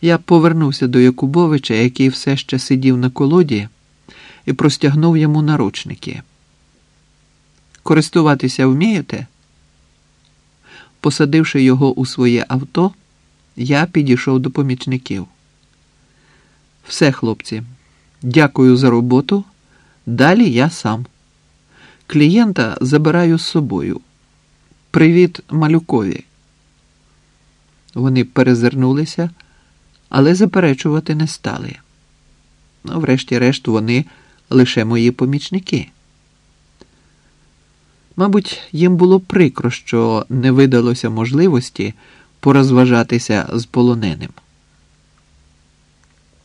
Я повернувся до Якубовича, який все ще сидів на колоді, і простягнув йому наручники. Користуватися вмієте? Посадивши його у своє авто, я підійшов до помічників. Все, хлопці, дякую за роботу. Далі я сам. Клієнта забираю з собою. Привіт, малюкові. Вони перезирнулися, але заперечувати не стали. Ну, врешті-решт, вони лише мої помічники. Мабуть, їм було прикро, що не видалося можливості порозважатися з полоненим.